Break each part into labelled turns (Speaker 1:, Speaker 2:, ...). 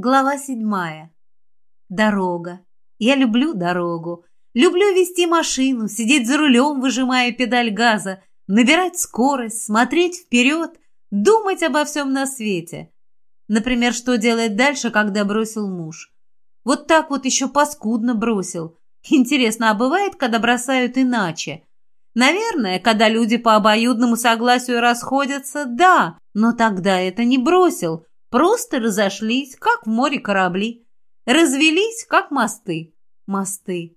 Speaker 1: Глава седьмая. Дорога. Я люблю дорогу. Люблю вести машину, сидеть за рулем, выжимая педаль газа, набирать скорость, смотреть вперед, думать обо всем на свете. Например, что делать дальше, когда бросил муж. Вот так вот еще паскудно бросил. Интересно, а бывает, когда бросают иначе? Наверное, когда люди по обоюдному согласию расходятся, да, но тогда это не бросил – Просто разошлись, как в море корабли. Развелись, как мосты. Мосты.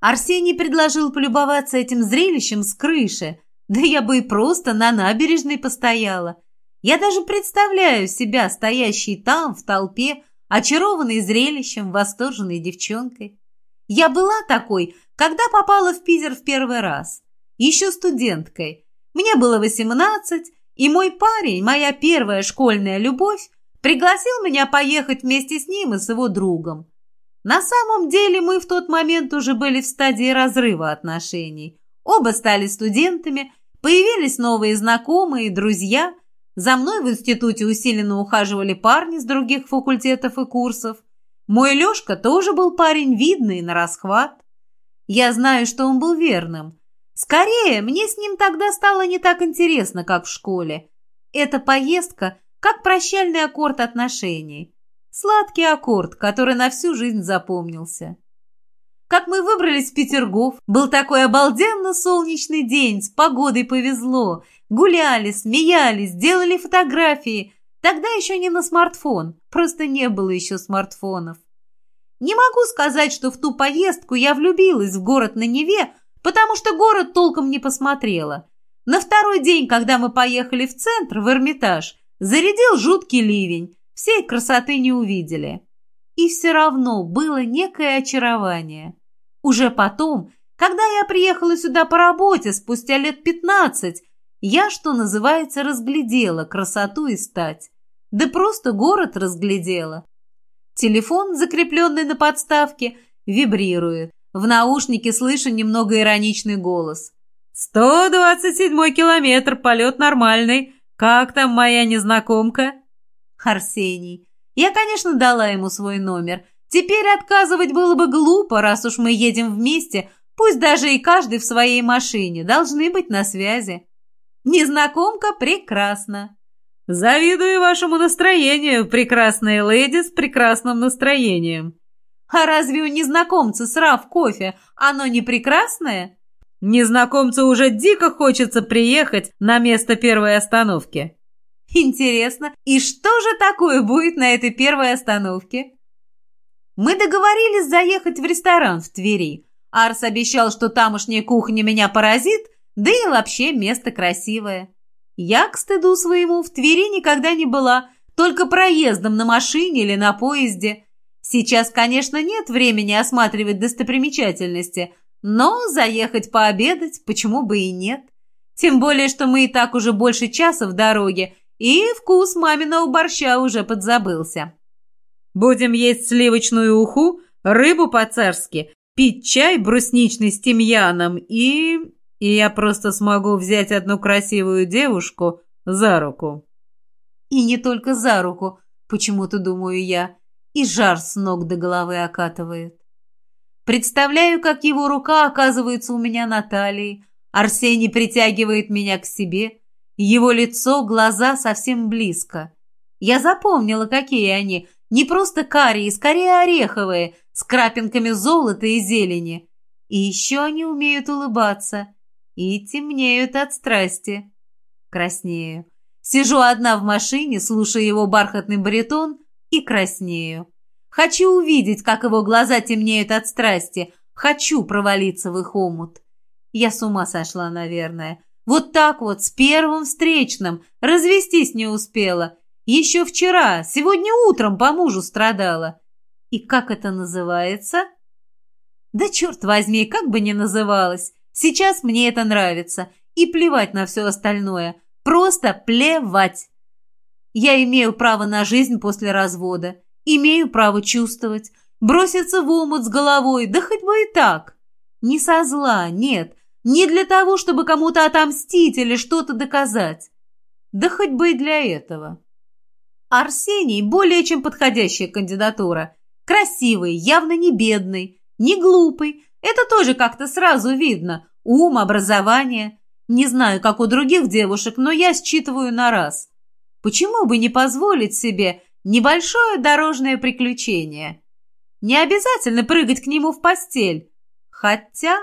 Speaker 1: Арсений предложил полюбоваться этим зрелищем с крыши. Да я бы и просто на набережной постояла. Я даже представляю себя, стоящей там, в толпе, очарованной зрелищем, восторженной девчонкой. Я была такой, когда попала в Питер в первый раз. Еще студенткой. Мне было восемнадцать, и мой парень, моя первая школьная любовь, пригласил меня поехать вместе с ним и с его другом. На самом деле мы в тот момент уже были в стадии разрыва отношений. Оба стали студентами, появились новые знакомые и друзья. За мной в институте усиленно ухаживали парни с других факультетов и курсов. Мой Лешка тоже был парень видный на расхват. Я знаю, что он был верным. Скорее, мне с ним тогда стало не так интересно, как в школе. Эта поездка как прощальный аккорд отношений. Сладкий аккорд, который на всю жизнь запомнился. Как мы выбрались в Петергоф, был такой обалденно солнечный день, с погодой повезло. Гуляли, смеялись, делали фотографии. Тогда еще не на смартфон, просто не было еще смартфонов. Не могу сказать, что в ту поездку я влюбилась в город на Неве, потому что город толком не посмотрела. На второй день, когда мы поехали в центр, в Эрмитаж, зарядил жуткий ливень, всей красоты не увидели. И все равно было некое очарование. Уже потом, когда я приехала сюда по работе спустя лет пятнадцать, я, что называется, разглядела красоту и стать. Да просто город разглядела. Телефон, закрепленный на подставке, вибрирует. В наушнике слышу немного ироничный голос. «Сто двадцать седьмой километр, полет нормальный. Как там моя незнакомка?» Арсений. Я, конечно, дала ему свой номер. Теперь отказывать было бы глупо, раз уж мы едем вместе, пусть даже и каждый в своей машине, должны быть на связи. Незнакомка прекрасна. Завидую вашему настроению, прекрасная леди с прекрасным настроением. А разве у незнакомца срав кофе, оно не прекрасное? Незнакомцу уже дико хочется приехать на место первой остановки. Интересно, и что же такое будет на этой первой остановке? Мы договорились заехать в ресторан в Твери. Арс обещал, что тамошняя кухня меня поразит, да и вообще место красивое. Я, к стыду своему, в Твери никогда не была, только проездом на машине или на поезде – Сейчас, конечно, нет времени осматривать достопримечательности, но заехать пообедать почему бы и нет. Тем более, что мы и так уже больше часа в дороге, и вкус маминого борща уже подзабылся. Будем есть сливочную уху, рыбу по-царски, пить чай брусничный с тимьяном и... И я просто смогу взять одну красивую девушку за руку. И не только за руку, почему-то думаю я и жар с ног до головы окатывает. Представляю, как его рука оказывается у меня на талии, Арсений притягивает меня к себе, его лицо, глаза совсем близко. Я запомнила, какие они, не просто карие, скорее ореховые, с крапинками золота и зелени. И еще они умеют улыбаться и темнеют от страсти. Краснею. Сижу одна в машине, слушая его бархатный баритон — и краснею. Хочу увидеть, как его глаза темнеют от страсти. Хочу провалиться в их омут. Я с ума сошла, наверное. Вот так вот, с первым встречным. Развестись не успела. Еще вчера, сегодня утром по мужу страдала. И как это называется? Да черт возьми, как бы ни называлось. Сейчас мне это нравится. И плевать на все остальное. Просто плевать. Я имею право на жизнь после развода. Имею право чувствовать. Броситься в омут с головой, да хоть бы и так. Не со зла, нет. Не для того, чтобы кому-то отомстить или что-то доказать. Да хоть бы и для этого. Арсений более чем подходящая кандидатура. Красивый, явно не бедный, не глупый. Это тоже как-то сразу видно. Ум, образование. Не знаю, как у других девушек, но я считываю на раз. Почему бы не позволить себе небольшое дорожное приключение? Не обязательно прыгать к нему в постель. Хотя...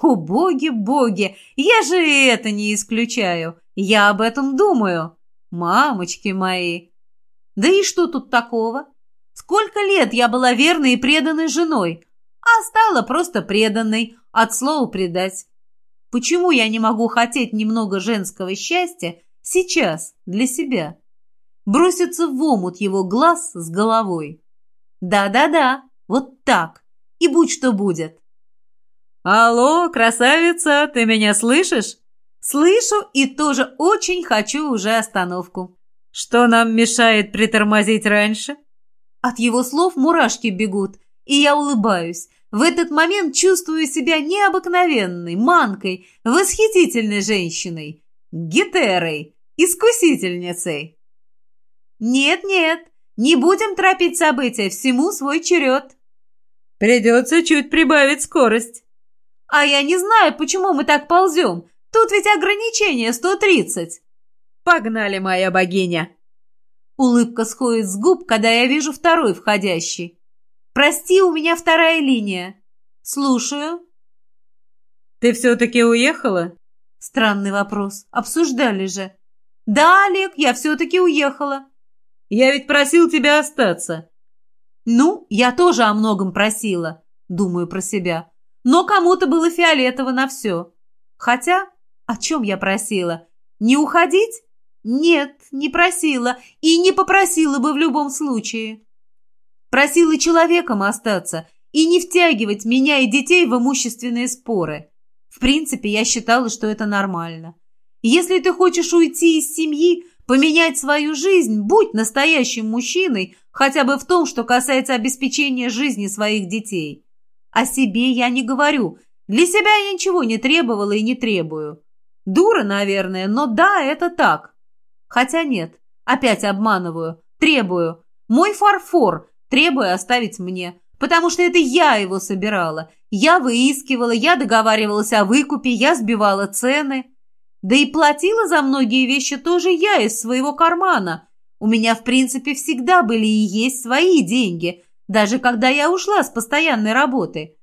Speaker 1: О, боги, боги, я же и это не исключаю. Я об этом думаю. Мамочки мои. Да и что тут такого? Сколько лет я была верной и преданной женой, а стала просто преданной, от слова предать. Почему я не могу хотеть немного женского счастья сейчас, для себя? Броситься в омут его глаз с головой. Да-да-да, вот так. И будь что будет. «Алло, красавица, ты меня слышишь?» «Слышу и тоже очень хочу уже остановку». «Что нам мешает притормозить раньше?» От его слов мурашки бегут, и я улыбаюсь. В этот момент чувствую себя необыкновенной, манкой, восхитительной женщиной, гетерой, искусительницей. Нет-нет, не будем торопить события, всему свой черед. Придется чуть прибавить скорость. А я не знаю, почему мы так ползем. Тут ведь ограничение 130. Погнали, моя богиня. Улыбка сходит с губ, когда я вижу второй входящий. «Прости, у меня вторая линия». «Слушаю». «Ты все-таки уехала?» Странный вопрос. Обсуждали же. «Да, Олег, я все-таки уехала». «Я ведь просил тебя остаться». «Ну, я тоже о многом просила», думаю про себя. «Но кому-то было фиолетово на все. Хотя, о чем я просила? Не уходить? Нет, не просила и не попросила бы в любом случае. Просила человеком остаться и не втягивать меня и детей в имущественные споры. В принципе, я считала, что это нормально. Если ты хочешь уйти из семьи, поменять свою жизнь, будь настоящим мужчиной, хотя бы в том, что касается обеспечения жизни своих детей. О себе я не говорю. Для себя я ничего не требовала и не требую. Дура, наверное, но да, это так. Хотя нет, опять обманываю, требую. Мой фарфор требую оставить мне, потому что это я его собирала. Я выискивала, я договаривалась о выкупе, я сбивала цены. Да и платила за многие вещи тоже я из своего кармана. У меня, в принципе, всегда были и есть свои деньги, даже когда я ушла с постоянной работы.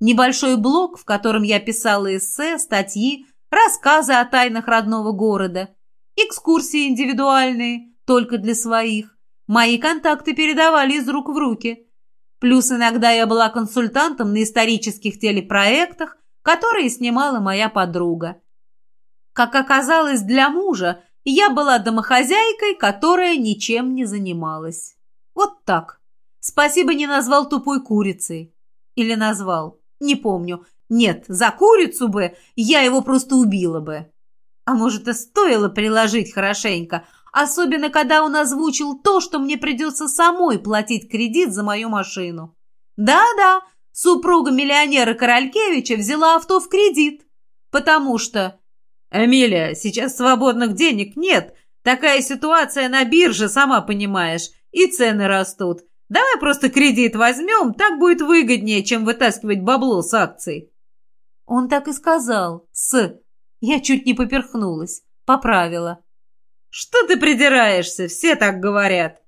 Speaker 1: Небольшой блог, в котором я писала эссе, статьи, рассказы о тайнах родного города – Экскурсии индивидуальные, только для своих. Мои контакты передавали из рук в руки. Плюс иногда я была консультантом на исторических телепроектах, которые снимала моя подруга. Как оказалось, для мужа я была домохозяйкой, которая ничем не занималась. Вот так. Спасибо не назвал тупой курицей. Или назвал. Не помню. Нет, за курицу бы я его просто убила бы. А может, и стоило приложить хорошенько, особенно когда он озвучил то, что мне придется самой платить кредит за мою машину. Да-да, супруга миллионера Королькевича взяла авто в кредит, потому что... «Эмилия, сейчас свободных денег нет. Такая ситуация на бирже, сама понимаешь, и цены растут. Давай просто кредит возьмем, так будет выгоднее, чем вытаскивать бабло с акций». Он так и сказал, с я чуть не поперхнулась. Поправила. «Что ты придираешься? Все так говорят».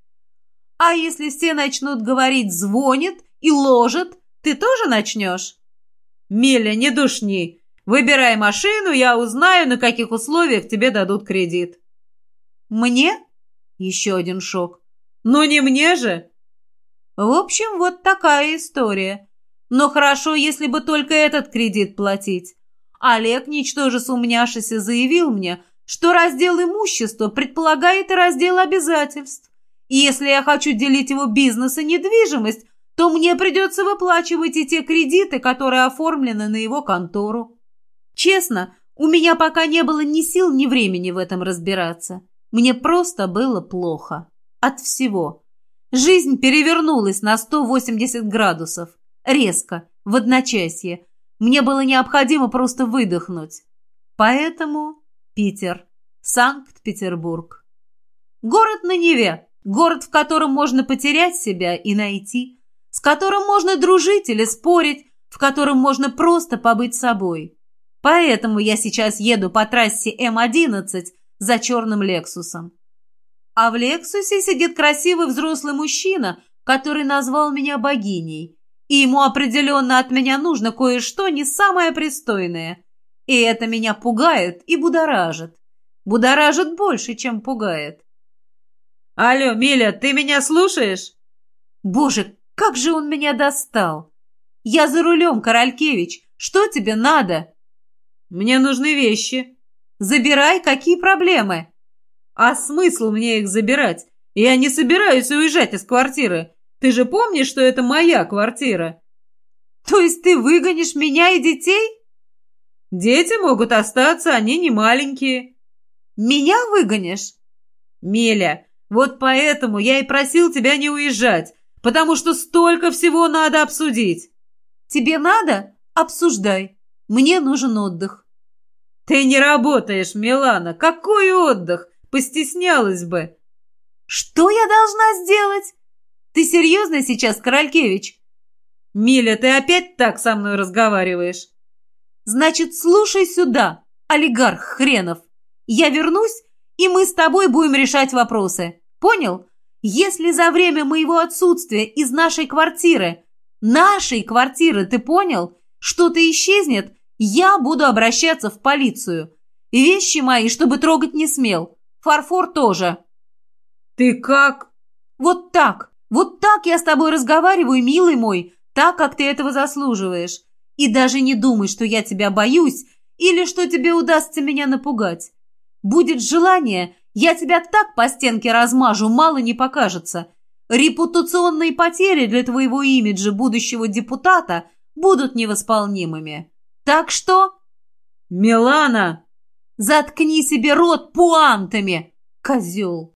Speaker 1: «А если все начнут говорить «звонит» и «ложит», ты тоже начнешь?» «Миля, не душни. Выбирай машину, я узнаю, на каких условиях тебе дадут кредит». «Мне?» Еще один шок. «Ну не мне же!» В общем, вот такая история. Но хорошо, если бы только этот кредит платить. Олег, ничтоже сумняшися, заявил мне, что раздел имущества предполагает и раздел обязательств. И если я хочу делить его бизнес и недвижимость, то мне придется выплачивать и те кредиты, которые оформлены на его контору. Честно, у меня пока не было ни сил, ни времени в этом разбираться. Мне просто было плохо. От всего. Жизнь перевернулась на 180 градусов. Резко, в одночасье. Мне было необходимо просто выдохнуть. Поэтому Питер, Санкт-Петербург. Город на Неве, Город, в котором можно потерять себя и найти, с которым можно дружить или спорить, в котором можно просто побыть собой. Поэтому я сейчас еду по трассе М-11 за черным Лексусом. А в Лексусе сидит красивый взрослый мужчина, который назвал меня богиней. И ему определенно от меня нужно кое-что не самое пристойное. И это меня пугает и будоражит. Будоражит больше, чем пугает.
Speaker 2: «Алло, Миля, ты меня слушаешь?»
Speaker 1: «Боже, как же он меня достал!» «Я за рулем, Королькевич. Что тебе надо?»
Speaker 2: «Мне нужны вещи».
Speaker 1: «Забирай, какие проблемы?»
Speaker 2: «А смысл мне их забирать? Я не собираюсь уезжать из квартиры. Ты же помнишь, что это моя квартира?»
Speaker 1: «То есть ты выгонишь меня и детей?»
Speaker 2: «Дети могут остаться, они не маленькие».
Speaker 1: «Меня выгонишь?»
Speaker 2: «Меля, вот поэтому я и просил тебя не уезжать, потому что столько всего надо обсудить».
Speaker 1: «Тебе надо? Обсуждай. Мне нужен отдых».
Speaker 2: «Ты не работаешь, Милана. Какой отдых? Постеснялась бы».
Speaker 1: «Что я должна сделать? Ты серьезно сейчас, Королькевич?»
Speaker 2: «Миля, ты опять так со мной разговариваешь?»
Speaker 1: «Значит, слушай сюда, олигарх хренов. Я вернусь, и мы с тобой будем решать вопросы. Понял? Если за время моего отсутствия из нашей квартиры, нашей квартиры, ты понял, что-то исчезнет, я буду обращаться в полицию. Вещи мои, чтобы трогать не смел. Фарфор тоже.
Speaker 2: Ты как?
Speaker 1: Вот так. Вот так я с тобой разговариваю, милый мой, так, как ты этого заслуживаешь. И даже не думай, что я тебя боюсь или что тебе удастся меня напугать. Будет желание, я тебя так по стенке размажу, мало не покажется. Репутационные потери для твоего имиджа будущего депутата будут невосполнимыми. Так что...
Speaker 2: Милана!
Speaker 1: Заткни себе рот пуантами, козел!